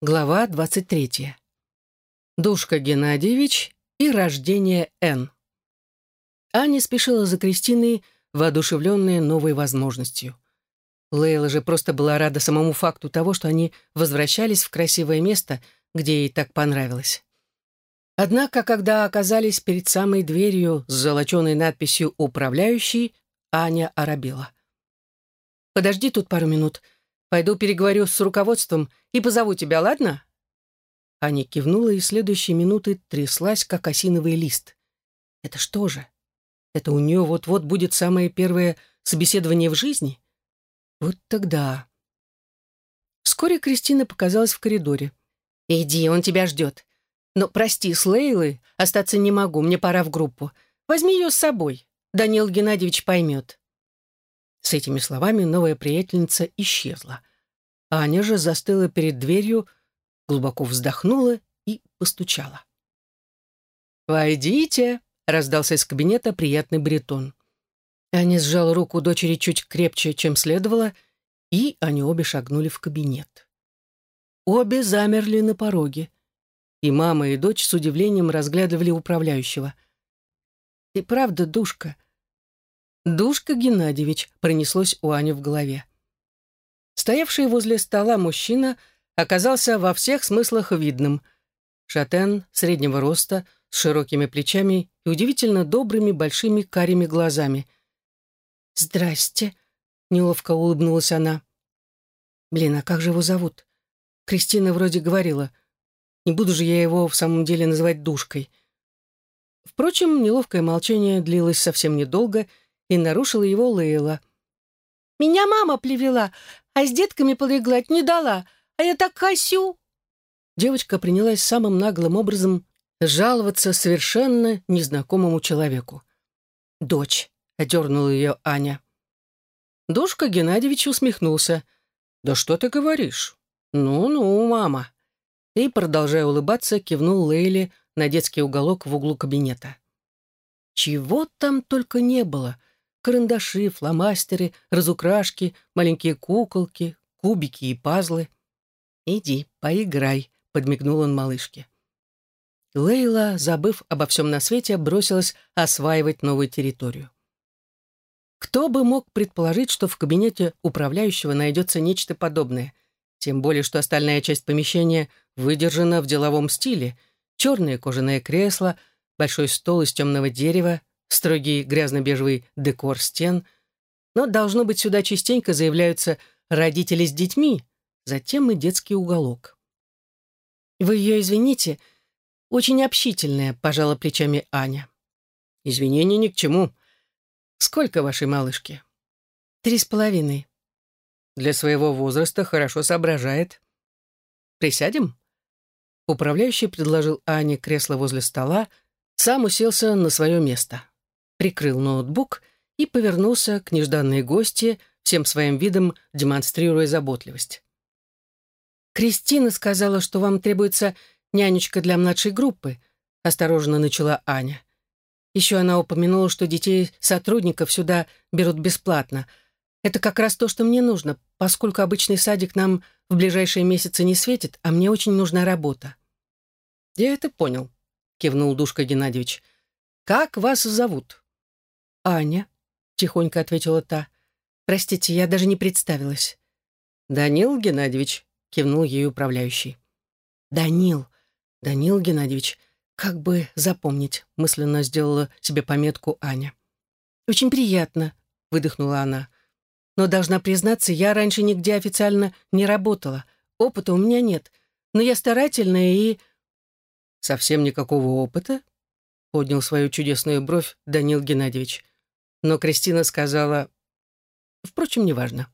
Глава 23. Душка Геннадьевич и рождение Н. Аня спешила за Кристиной, воодушевленная новой возможностью. Лейла же просто была рада самому факту того, что они возвращались в красивое место, где ей так понравилось. Однако, когда оказались перед самой дверью с золоченой надписью «Управляющий», Аня оробила. «Подожди тут пару минут», Пойду переговорю с руководством и позову тебя, ладно?» Аня кивнула и следующие минуты тряслась, как осиновый лист. «Это что же? Это у нее вот-вот будет самое первое собеседование в жизни? Вот тогда...» Вскоре Кристина показалась в коридоре. «Иди, он тебя ждет. Но, прости, с Лейлой остаться не могу, мне пора в группу. Возьми ее с собой. Данил Геннадьевич поймет». С этими словами новая приятельница исчезла. Аня же застыла перед дверью, глубоко вздохнула и постучала. «Войдите!» — раздался из кабинета приятный баритон. Аня сжала руку дочери чуть крепче, чем следовало, и они обе шагнули в кабинет. Обе замерли на пороге, и мама и дочь с удивлением разглядывали управляющего. «И правда, душка», «Душка Геннадьевич», — пронеслось у Ани в голове. Стоявший возле стола мужчина оказался во всех смыслах видным. Шатен среднего роста, с широкими плечами и удивительно добрыми большими карими глазами. «Здрасте», — неловко улыбнулась она. «Блин, а как же его зовут? Кристина вроде говорила. Не буду же я его в самом деле называть душкой». Впрочем, неловкое молчание длилось совсем недолго, и нарушила его Лейла. «Меня мама плевела, а с детками полеглать не дала, а я так хасю!» Девочка принялась самым наглым образом жаловаться совершенно незнакомому человеку. «Дочь», — одернула ее Аня. Душка Геннадьевич усмехнулся. «Да что ты говоришь? Ну-ну, мама». И, продолжая улыбаться, кивнул Лейле на детский уголок в углу кабинета. Чего там только не было — карандаши, фломастеры, разукрашки, маленькие куколки, кубики и пазлы. «Иди, поиграй», — подмигнул он малышке. Лейла, забыв обо всем на свете, бросилась осваивать новую территорию. Кто бы мог предположить, что в кабинете управляющего найдется нечто подобное, тем более, что остальная часть помещения выдержана в деловом стиле. Черное кожаное кресло, большой стол из темного дерева, строгий грязно-бежевый декор стен, но, должно быть, сюда частенько заявляются родители с детьми, затем и детский уголок. «Вы ее извините, очень общительная», — пожала плечами Аня. «Извинения ни к чему. Сколько вашей малышки?» «Три с половиной». «Для своего возраста хорошо соображает». «Присядем?» Управляющий предложил Ане кресло возле стола, сам уселся на свое место прикрыл ноутбук и повернулся к нежданной гости, всем своим видом демонстрируя заботливость. «Кристина сказала, что вам требуется нянечка для младшей группы», осторожно начала Аня. Еще она упомянула, что детей сотрудников сюда берут бесплатно. Это как раз то, что мне нужно, поскольку обычный садик нам в ближайшие месяцы не светит, а мне очень нужна работа. «Я это понял», — кивнул Душка Геннадьевич. «Как вас зовут?» «Аня», — тихонько ответила та. «Простите, я даже не представилась». «Данил Геннадьевич», — кивнул ей управляющий. «Данил, Данил Геннадьевич, как бы запомнить», — мысленно сделала себе пометку Аня. «Очень приятно», — выдохнула она. «Но, должна признаться, я раньше нигде официально не работала. Опыта у меня нет. Но я старательная и...» «Совсем никакого опыта?» — поднял свою чудесную бровь Данил Геннадьевич. Но Кристина сказала... Впрочем, неважно.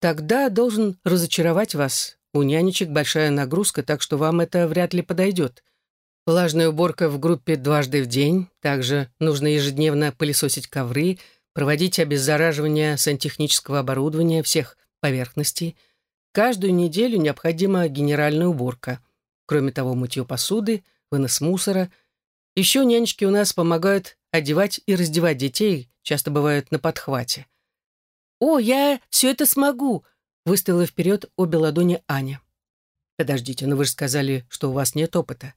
Тогда должен разочаровать вас. У нянечек большая нагрузка, так что вам это вряд ли подойдет. Влажная уборка в группе дважды в день. Также нужно ежедневно пылесосить ковры, проводить обеззараживание сантехнического оборудования всех поверхностей. Каждую неделю необходима генеральная уборка. Кроме того, мытье посуды, вынос мусора. Еще нянечки у нас помогают одевать и раздевать детей, часто бывают на подхвате. «О, я все это смогу!» — выставила вперед обе ладони Аня. Подождите, но вы же сказали, что у вас нет опыта.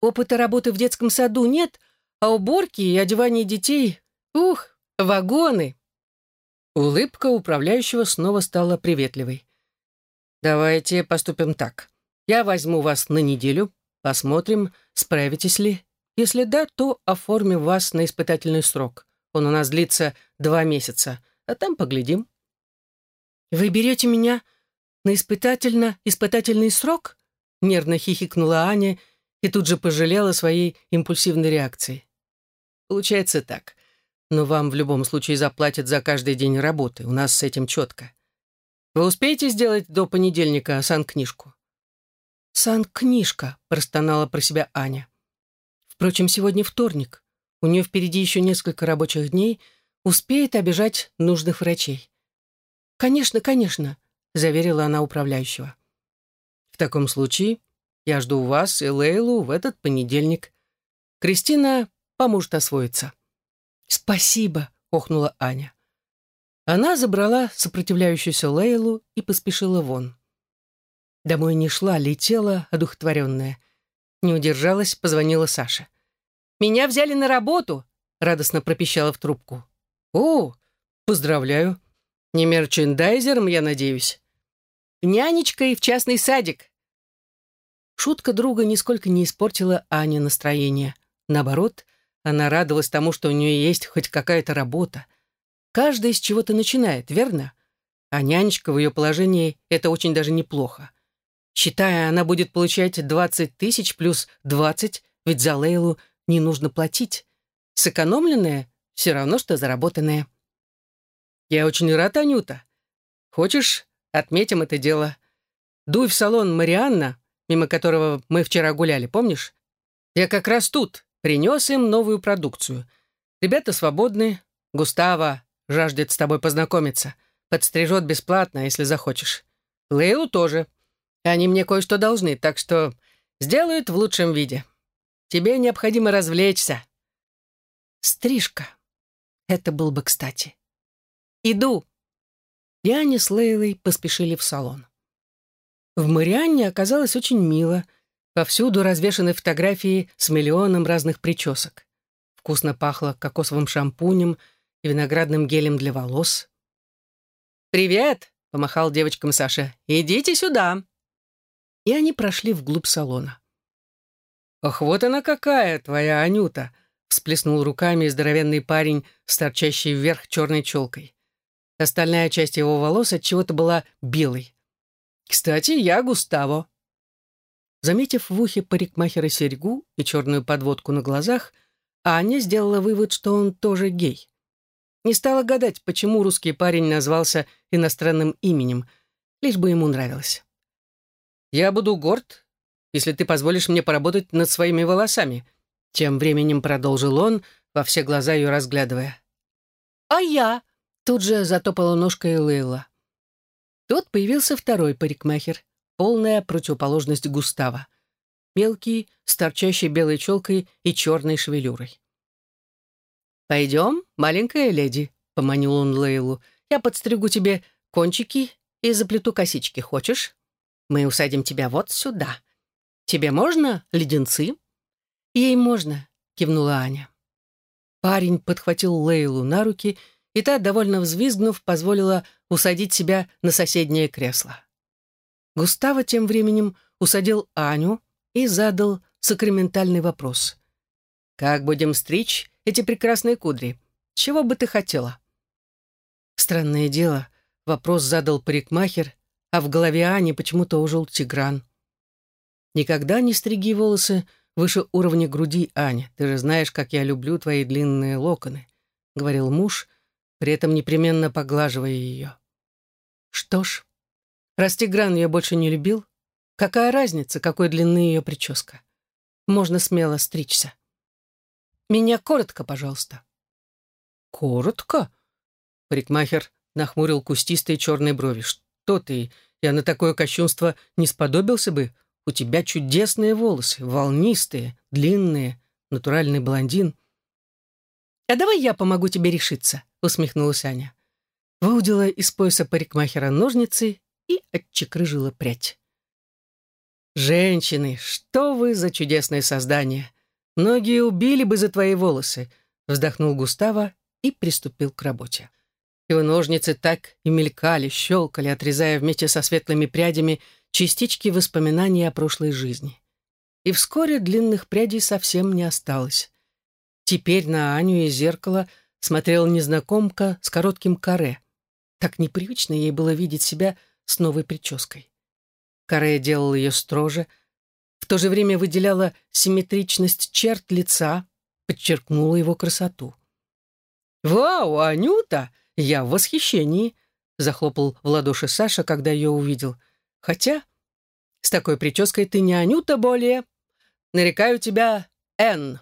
Опыта работы в детском саду нет, а уборки и одевания детей... Ух, вагоны!» Улыбка управляющего снова стала приветливой. «Давайте поступим так. Я возьму вас на неделю, посмотрим, справитесь ли. Если да, то оформим вас на испытательный срок. Он у нас длится два месяца, а там поглядим». «Вы берете меня на испытательно-испытательный срок?» Нервно хихикнула Аня и тут же пожалела своей импульсивной реакции. «Получается так. Но вам в любом случае заплатят за каждый день работы. У нас с этим четко. Вы успеете сделать до понедельника санкнижку?» «Санкнижка», — простонала про себя Аня. «Впрочем, сегодня вторник. У нее впереди еще несколько рабочих дней. Успеет обижать нужных врачей. «Конечно, конечно», — заверила она управляющего. «В таком случае я жду вас и Лейлу в этот понедельник. Кристина поможет освоиться». «Спасибо», — охнула Аня. Она забрала сопротивляющуюся Лейлу и поспешила вон. Домой не шла, летела, одухотворенная. Не удержалась, позвонила Саша. «Меня взяли на работу!» — радостно пропищала в трубку. «О, поздравляю!» Не мерчендайзером, я надеюсь. Нянечкой в частный садик. Шутка друга нисколько не испортила Ане настроение. Наоборот, она радовалась тому, что у нее есть хоть какая-то работа. Каждый с чего-то начинает, верно? А нянечка в ее положении — это очень даже неплохо. Считая, она будет получать 20 тысяч плюс 20, ведь за Лейлу не нужно платить. Сэкономленное — все равно, что заработанное. «Я очень рад, Анюта. Хочешь, отметим это дело? Дуй в салон Марианна, мимо которого мы вчера гуляли, помнишь? Я как раз тут, принес им новую продукцию. Ребята свободны, Густава жаждет с тобой познакомиться. Подстрижет бесплатно, если захочешь. Лейлу тоже. Они мне кое-что должны, так что сделают в лучшем виде. Тебе необходимо развлечься». Стрижка. Это был бы кстати. «Иду!» И Аня с Лейлой поспешили в салон. В Марианне оказалось очень мило. Повсюду развешаны фотографии с миллионом разных причесок. Вкусно пахло кокосовым шампунем и виноградным гелем для волос. «Привет!» — помахал девочкам Саша. «Идите сюда!» И они прошли вглубь салона. «Ох, вот она какая, твоя Анюта!» — всплеснул руками здоровенный парень с вверх черной челкой. Остальная часть его волос от чего-то была белой. «Кстати, я Густаво». Заметив в ухе парикмахера серьгу и черную подводку на глазах, Аня сделала вывод, что он тоже гей. Не стала гадать, почему русский парень назвался иностранным именем, лишь бы ему нравилось. «Я буду горд, если ты позволишь мне поработать над своими волосами», тем временем продолжил он, во все глаза ее разглядывая. «А я?» Тут же затопала ножкой Лейла. Тут появился второй парикмахер, полная противоположность Густава. Мелкий, с торчащей белой челкой и черной шевелюрой. «Пойдем, маленькая леди», — поманил он Лейлу. «Я подстригу тебе кончики и заплету косички. Хочешь? Мы усадим тебя вот сюда. Тебе можно леденцы?» «Ей можно», — кивнула Аня. Парень подхватил Лейлу на руки и та, довольно взвизгнув, позволила усадить себя на соседнее кресло. Густаво тем временем усадил Аню и задал сакраментальный вопрос. «Как будем стричь эти прекрасные кудри? Чего бы ты хотела?» Странное дело, вопрос задал парикмахер, а в голове Ани почему-то ужил Тигран. «Никогда не стриги волосы выше уровня груди, Аня. Ты же знаешь, как я люблю твои длинные локоны», — говорил муж, при этом непременно поглаживая ее. Что ж, раз Тигран ее больше не любил, какая разница, какой длины ее прическа? Можно смело стричься. Меня коротко, пожалуйста. Коротко? Парикмахер нахмурил кустистые черные брови. Что ты? Я на такое кощунство не сподобился бы. У тебя чудесные волосы, волнистые, длинные, натуральный блондин. А давай я помогу тебе решиться усмехнулась Аня. Выудила из пояса парикмахера ножницы и отчекрыжила прядь. «Женщины, что вы за чудесное создание! Многие убили бы за твои волосы!» Вздохнул Густаво и приступил к работе. Его ножницы так и мелькали, щелкали, отрезая вместе со светлыми прядями частички воспоминаний о прошлой жизни. И вскоре длинных прядей совсем не осталось. Теперь на Аню из зеркала смотрела незнакомка с коротким каре. Так непривычно ей было видеть себя с новой прической. Каре делал ее строже, в то же время выделяла симметричность черт лица, подчеркнула его красоту. «Вау, Анюта! Я в восхищении!» — захлопал в ладоши Саша, когда ее увидел. «Хотя с такой прической ты не Анюта более. Нарекаю тебя Н».